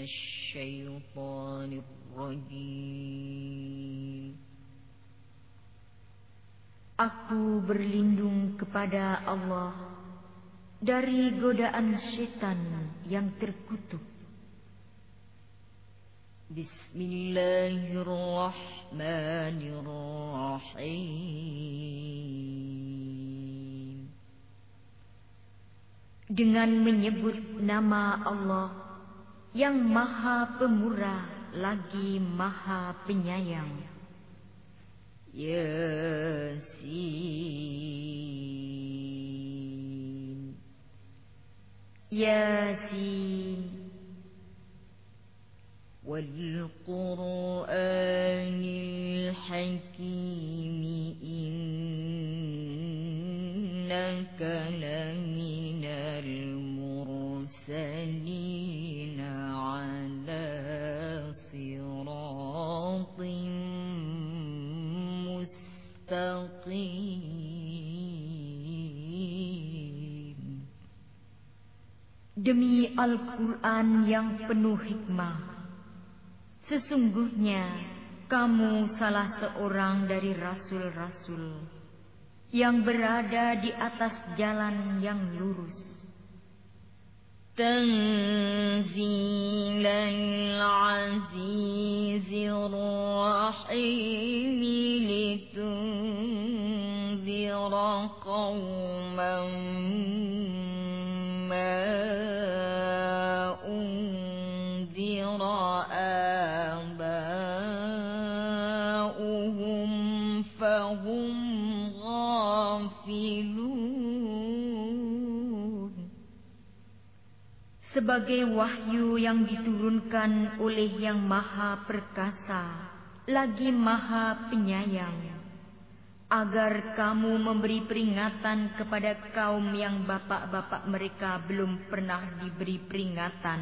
الشيطان الرجيم Aku berlindung kepada Allah dari godaan setan yang terkutuk. Bismillahirrahmanirrahim. Dengan menyebut nama Allah yang Maha Pemurah lagi Maha Penyayang. ياسين Yasin والقرآن الحكيم إنك لمن Demi Al-Quran yang penuh hikmah, sesungguhnya kamu salah seorang dari rasul-rasul yang berada di atas jalan yang lurus. Tanzilan azizir rahim Sebagai wahyu yang diturunkan oleh Yang Maha Perkasa, lagi Maha Penyayang, agar kamu memberi peringatan kepada kaum yang bapak-bapak mereka belum pernah diberi peringatan.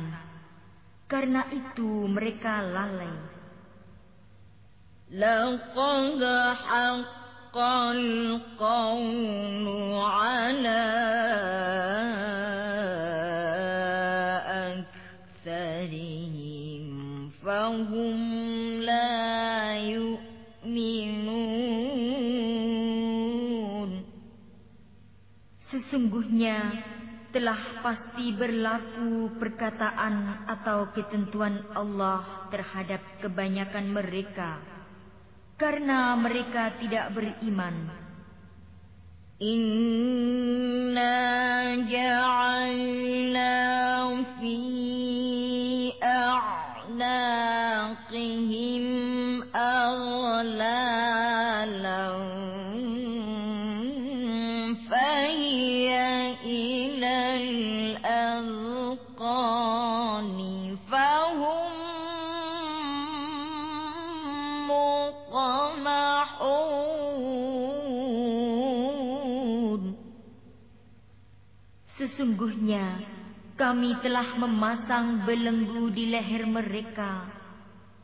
Karena itu mereka lalai. لقد حق القول على Sesungguhnya telah pasti berlaku perkataan atau ketentuan Allah terhadap kebanyakan mereka karena mereka tidak beriman. Inna ja'alna fi Sesungguhnya kami telah memasang belenggu di leher mereka,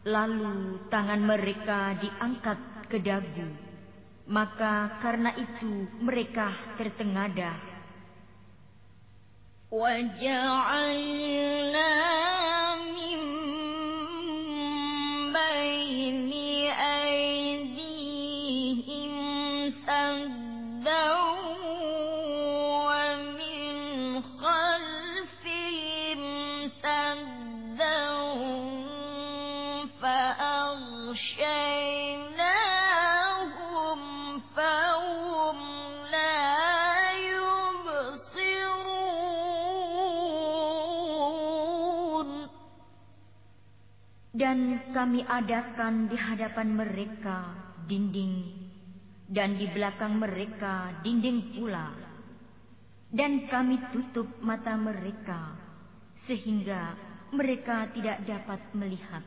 lalu tangan mereka diangkat ke dagu. Maka karena itu mereka tertengadah. وجعلنا kami adakan di hadapan mereka dinding dan di belakang mereka dinding pula. Dan kami tutup mata mereka sehingga mereka tidak dapat melihat.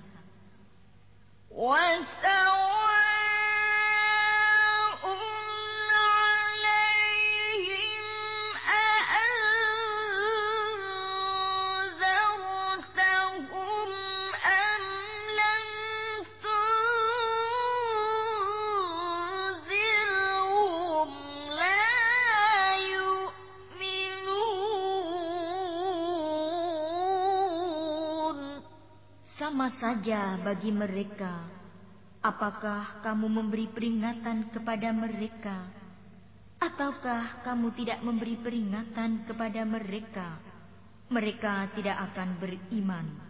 Saja bagi mereka. Apakah kamu memberi peringatan kepada mereka? Ataukah kamu tidak memberi peringatan kepada mereka? Mereka tidak akan beriman.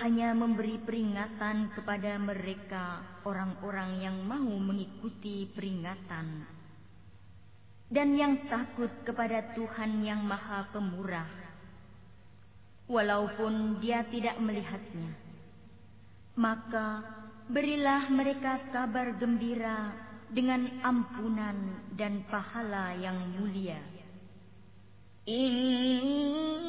hanya memberi peringatan kepada mereka orang-orang yang mau mengikuti peringatan. Dan yang takut kepada Tuhan yang Maha Pemurah. Walaupun dia tidak melihatnya maka berilah mereka kabar gembira dengan ampunan dan pahala yang mulia. Inna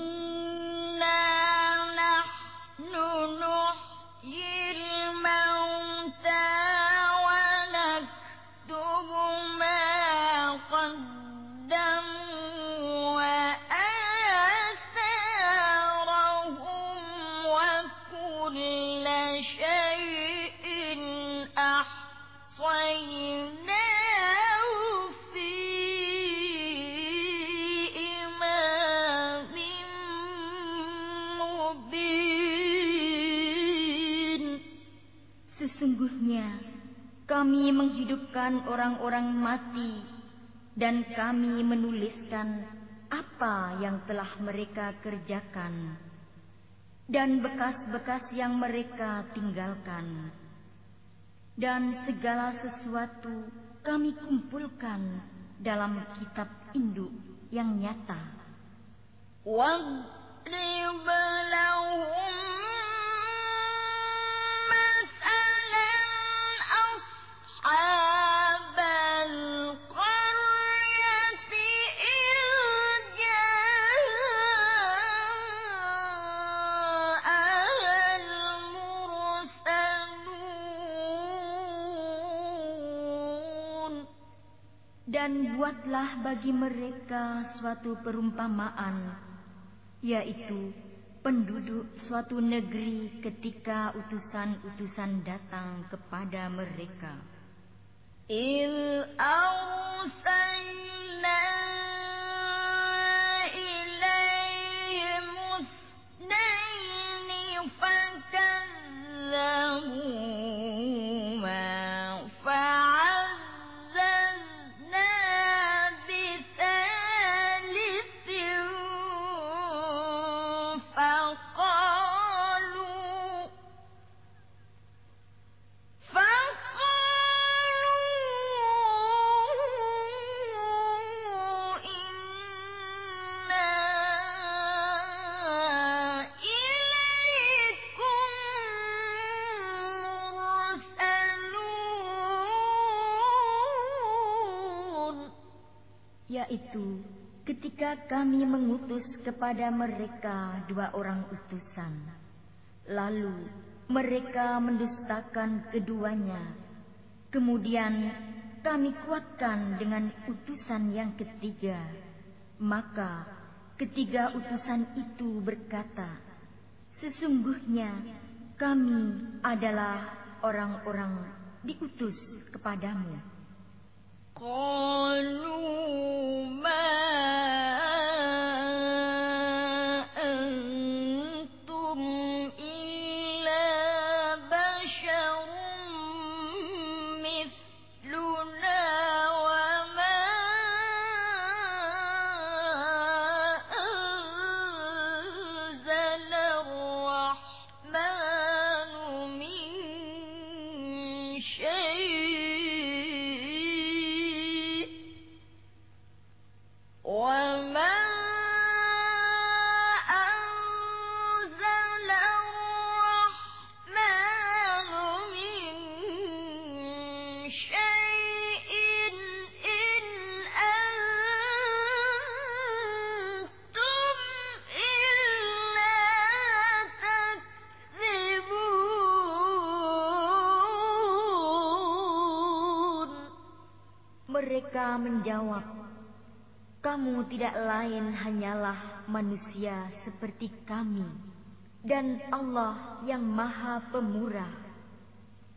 menghidupkan orang-orang mati dan kami menuliskan apa yang telah mereka kerjakan dan bekas-bekas yang mereka tinggalkan. Dan segala sesuatu kami kumpulkan dalam kitab induk yang nyata. واضرب لهم Dan buatlah bagi mereka suatu perumpamaan, yaitu penduduk suatu negeri ketika utusan-utusan datang kepada mereka. إذ أرسلنا Yaitu ketika kami mengutus kepada mereka dua orang utusan. Lalu mereka mendustakan keduanya. Kemudian kami kuatkan dengan utusan yang ketiga. Maka ketiga utusan itu berkata, Sesungguhnya kami adalah orang-orang diutus kepadamu. قالوا ما Mereka menjawab, "Kamu tidak lain hanyalah manusia seperti kami, dan Allah yang Maha Pemurah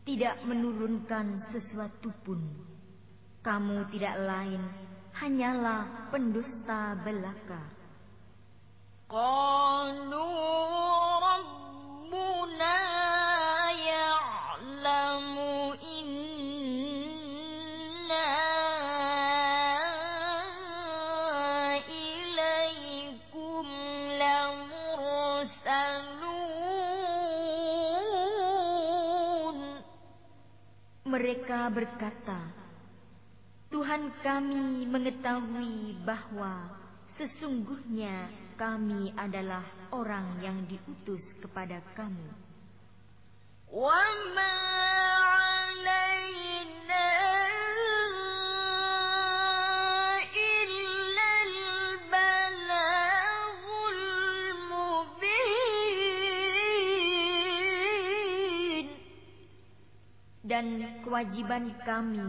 tidak menurunkan sesuatu pun. Kamu tidak lain hanyalah pendusta belaka." Mereka berkata, Tuhan kami mengetahui bahwa sesungguhnya kami adalah orang yang diutus kepada kamu. Wa dan kewajiban kami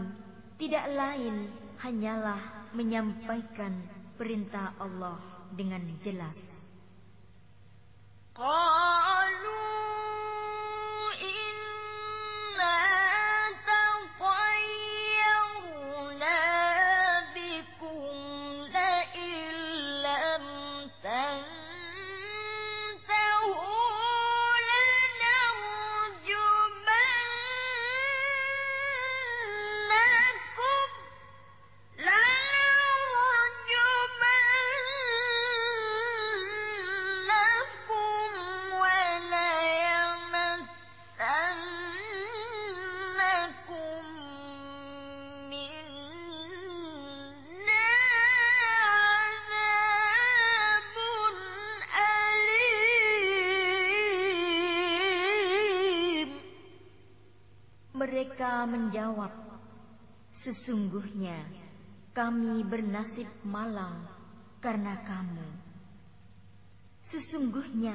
tidak lain hanyalah menyampaikan perintah Allah dengan jelas. Mereka menjawab, Sesungguhnya kami bernasib malang karena kamu. Sesungguhnya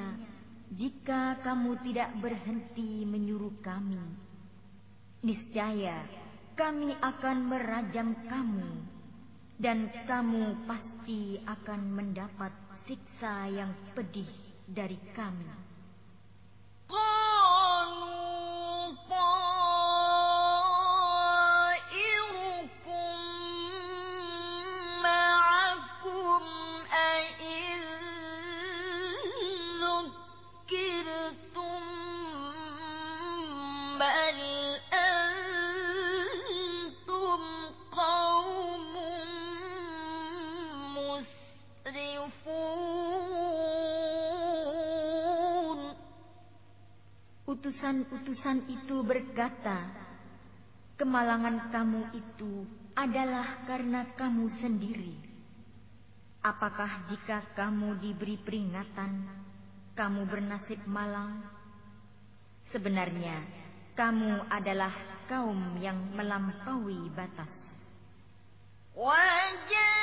jika kamu tidak berhenti menyuruh kami, niscaya kami akan merajam kamu dan kamu pasti akan mendapat siksa yang pedih dari kami. Oh! utusan-utusan itu berkata, "Kemalangan kamu itu adalah karena kamu sendiri. Apakah jika kamu diberi peringatan, kamu bernasib malang? Sebenarnya, kamu adalah kaum yang melampaui batas." Wajah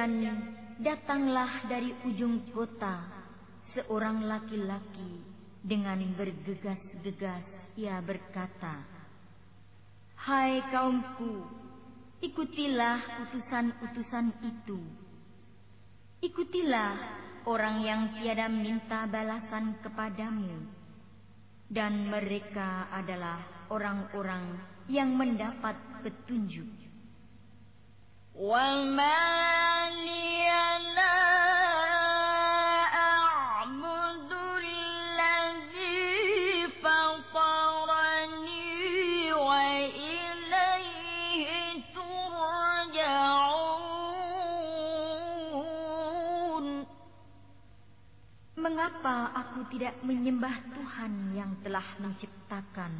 Dan datanglah dari ujung kota seorang laki-laki dengan bergegas-gegas ia berkata, Hai kaumku, ikutilah utusan-utusan itu. Ikutilah orang yang tiada minta balasan kepadamu. Dan mereka adalah orang-orang yang mendapat petunjuk. Mengapa aku tidak menyembah Tuhan yang telah menciptakan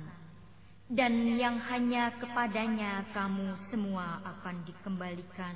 dan yang hanya kepadanya kamu semua akan dikembalikan?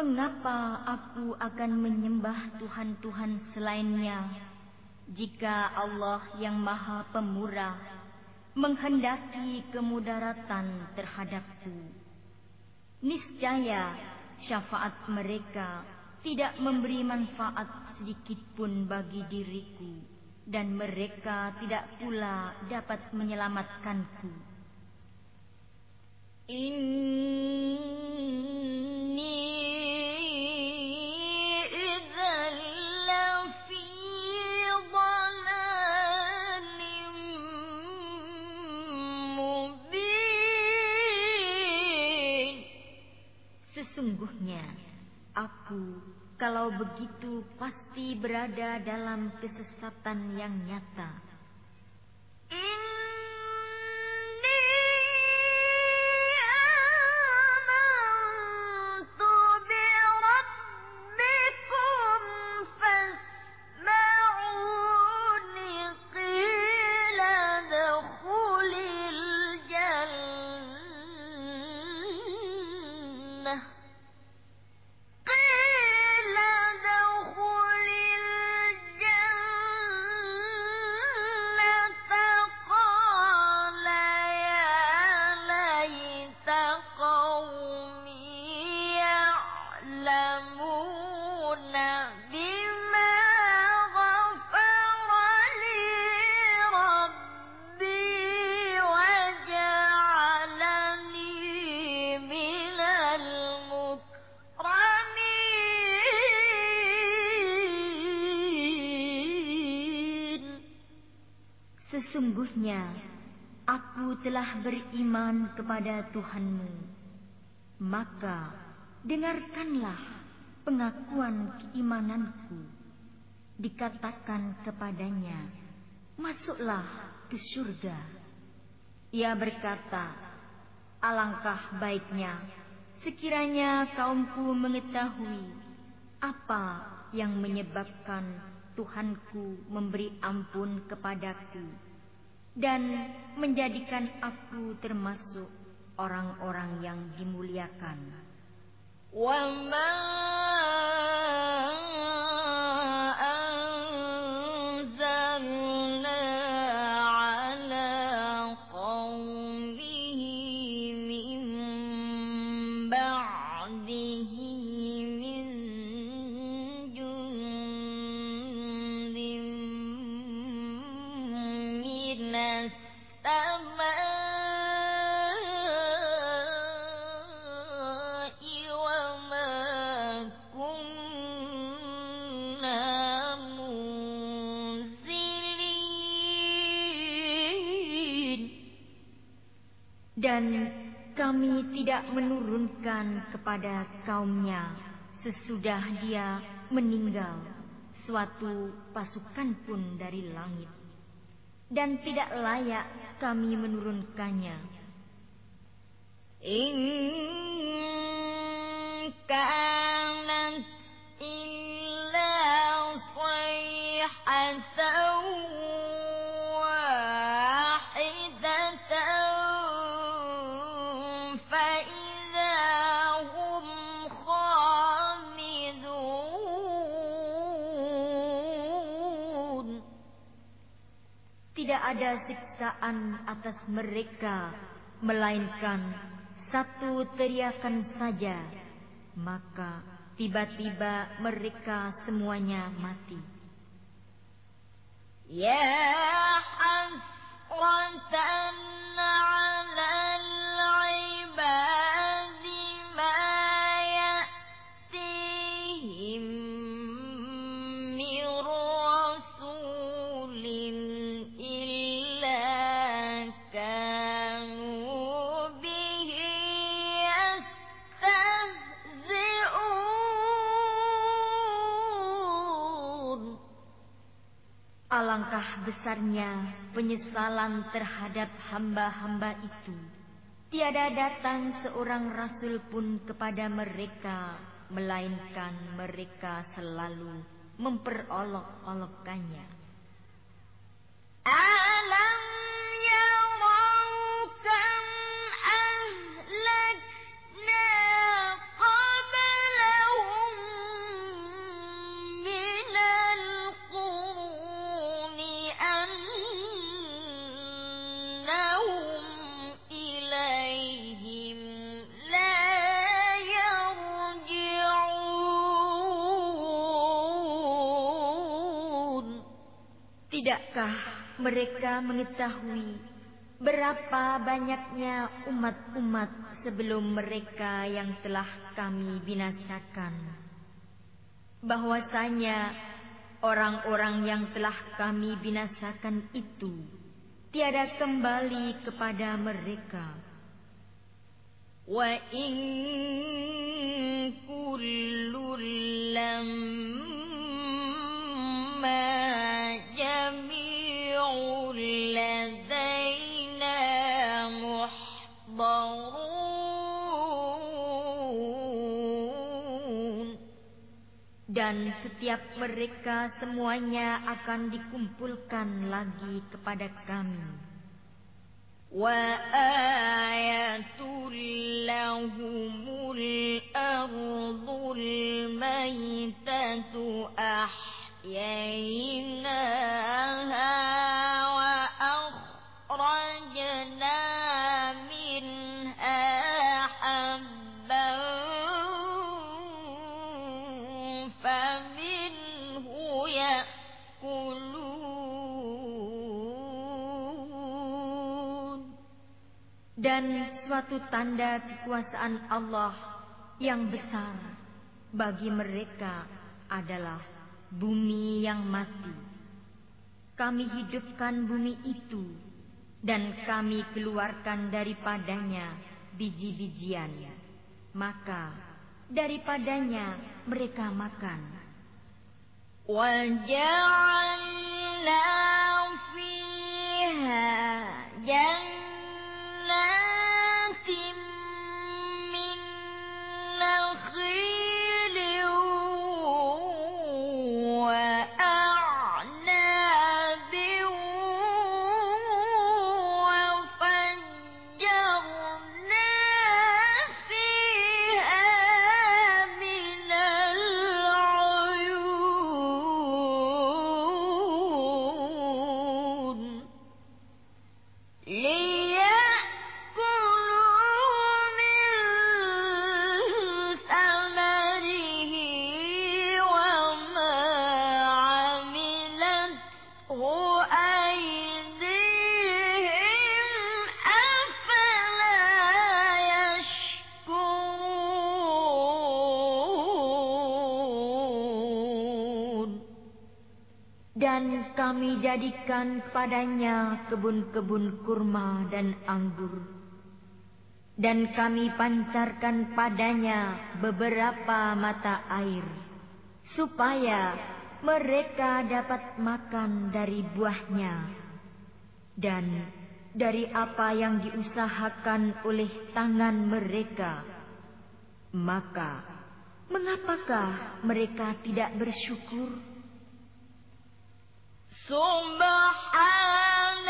Mengapa aku akan menyembah Tuhan-Tuhan selainnya jika Allah yang Maha Pemurah menghendaki kemudaratan terhadapku? Niscaya syafaat mereka tidak memberi manfaat sedikit pun bagi diriku dan mereka tidak pula dapat menyelamatkanku. Inni Sesungguhnya aku kalau begitu pasti berada dalam kesesatan yang nyata. Sesungguhnya aku telah beriman kepada Tuhanmu. Maka dengarkanlah pengakuan keimananku. Dikatakan kepadanya, masuklah ke surga. Ia berkata, alangkah baiknya sekiranya kaumku mengetahui apa yang menyebabkan Tuhanku memberi ampun kepadaku dan menjadikan aku termasuk orang-orang yang dimuliakan. وَمَا Dan kami tidak menurunkan kepada kaumnya sesudah dia meninggal suatu pasukan pun dari langit. Dan tidak layak kami menurunkannya. In atas mereka, melainkan satu teriakan saja, maka tiba-tiba mereka semuanya mati. Ya hasratan Alangkah besarnya penyesalan terhadap hamba-hamba itu. Tiada datang seorang rasul pun kepada mereka, melainkan mereka selalu memperolok-olokkannya. Tidakkah mereka mengetahui berapa banyaknya umat-umat sebelum mereka yang telah kami binasakan? Bahwasanya orang-orang yang telah kami binasakan itu tiada kembali kepada mereka. Wa in kullul dan setiap mereka semuanya akan dikumpulkan lagi kepada kami. Wa ayatul lahumul ardul maytatu ahyaynaha suatu tanda kekuasaan Allah yang besar bagi mereka adalah bumi yang mati. Kami hidupkan bumi itu dan kami keluarkan daripadanya biji-bijian. Maka daripadanya mereka makan. وجعلنا Dan kami jadikan padanya kebun-kebun kurma dan anggur. Dan kami pancarkan padanya beberapa mata air. Supaya mereka dapat makan dari buahnya. Dan dari apa yang diusahakan oleh tangan mereka. Maka, mengapakah mereka tidak bersyukur? سبحانك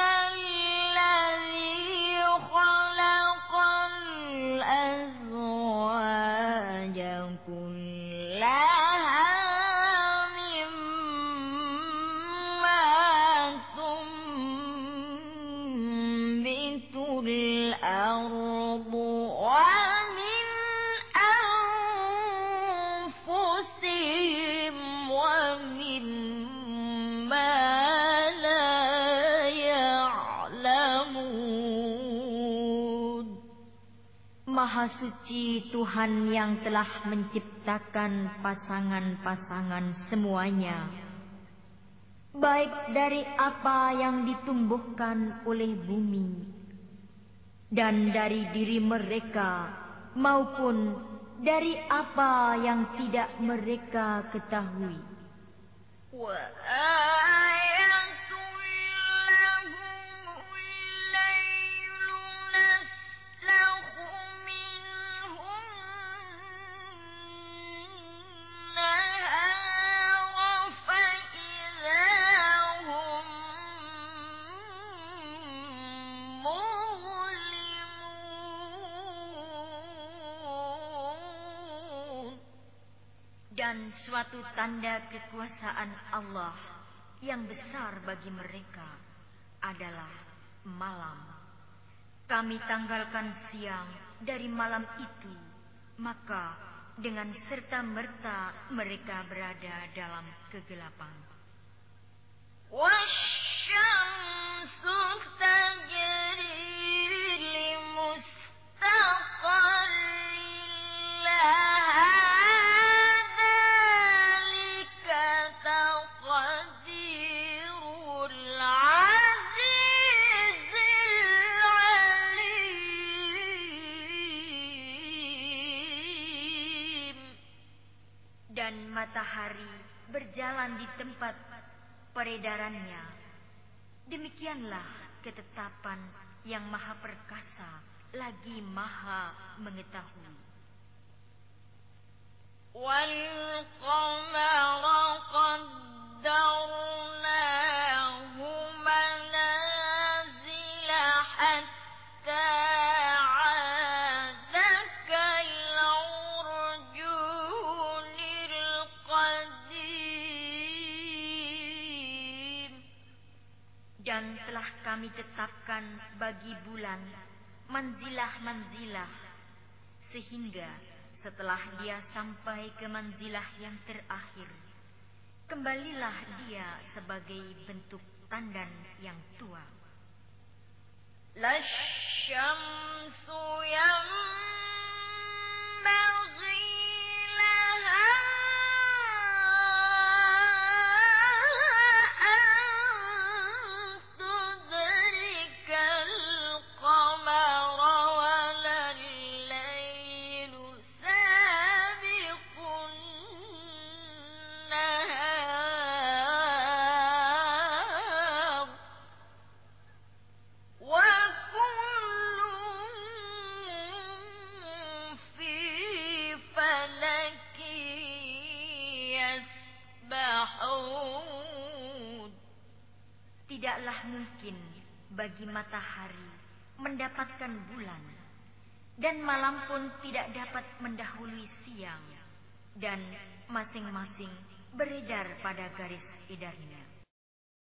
Maha suci Tuhan yang telah menciptakan pasangan-pasangan semuanya. Baik dari apa yang ditumbuhkan oleh bumi dan dari diri mereka maupun dari apa yang tidak mereka ketahui. Dan suatu tanda kekuasaan Allah yang besar bagi mereka adalah malam. Kami tanggalkan siang dari malam itu, maka dengan serta merta mereka berada dalam kegelapan. Wasyamsu matahari berjalan di tempat peredarannya. Demikianlah ketetapan yang maha perkasa lagi maha mengetahui. Wal qamara bagi bulan manzilah-manzilah sehingga setelah dia sampai ke manzilah yang terakhir kembalilah dia sebagai bentuk tandan yang tua. Lasyamsu bagi matahari mendapatkan bulan dan malam pun tidak dapat mendahului siang dan masing-masing beredar pada garis edarnya.